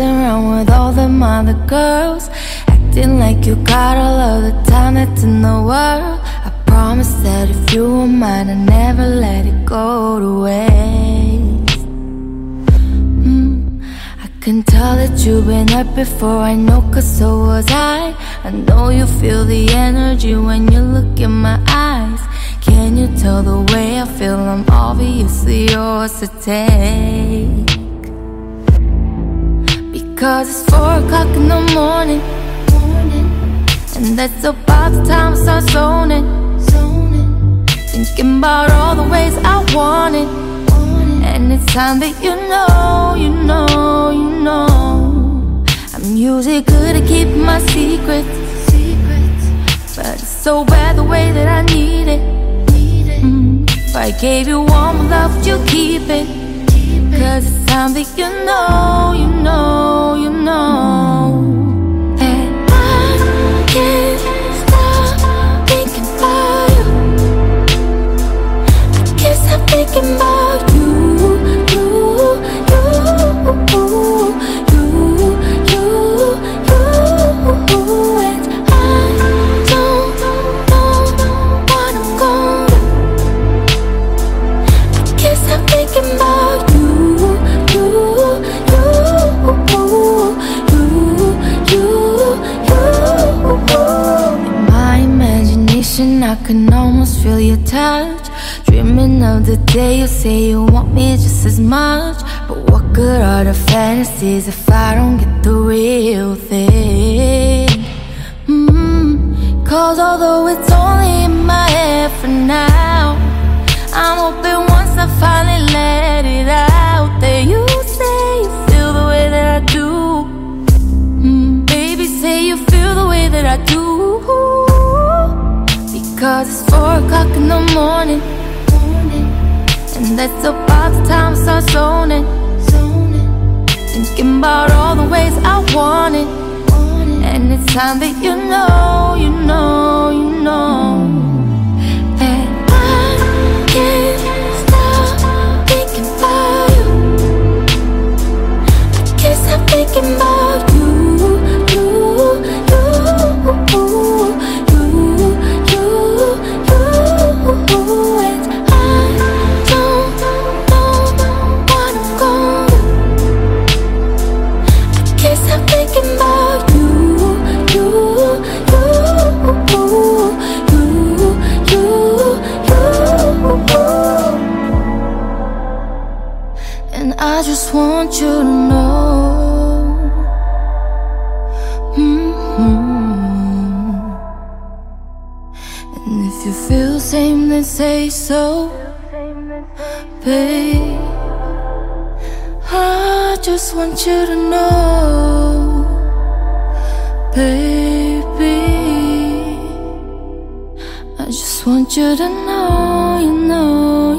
messing around with all them other girls. Acting like you got all of the time that's in the world. I promise that if you were mine, I'd never let it go to waste. Mm, I can tell that you've been up before, I know, cause so was I. I know you feel the energy when you look in my eyes. Can you tell the way I feel? I'm obviously yours to take. Because it's four o'clock in the morning. And that's about the time I start zoning. Thinking about all the ways I want it. And it's time that you know, you know, you know. I'm usually good at keeping my secrets. But it's so bad the way that I need it. Mm. If I gave you all my love, would you keep it? Cause it's time that you know, you know, feel your touch. Dreaming of the day you say you want me just as much. But what good are the fantasies if I don't get the real thing? Mm, Cause although it's only in my head for now, I'm hoping once I finally let it out that you say you feel the way that I do. Mm, baby, say you feel the way that I do. Because it's four o'clock in the morning. And that's about the time I start zoning. Thinking about all the ways I want it. And it's time that you know, you say so, babe. I just want you to know, baby. I just want you to know, you know.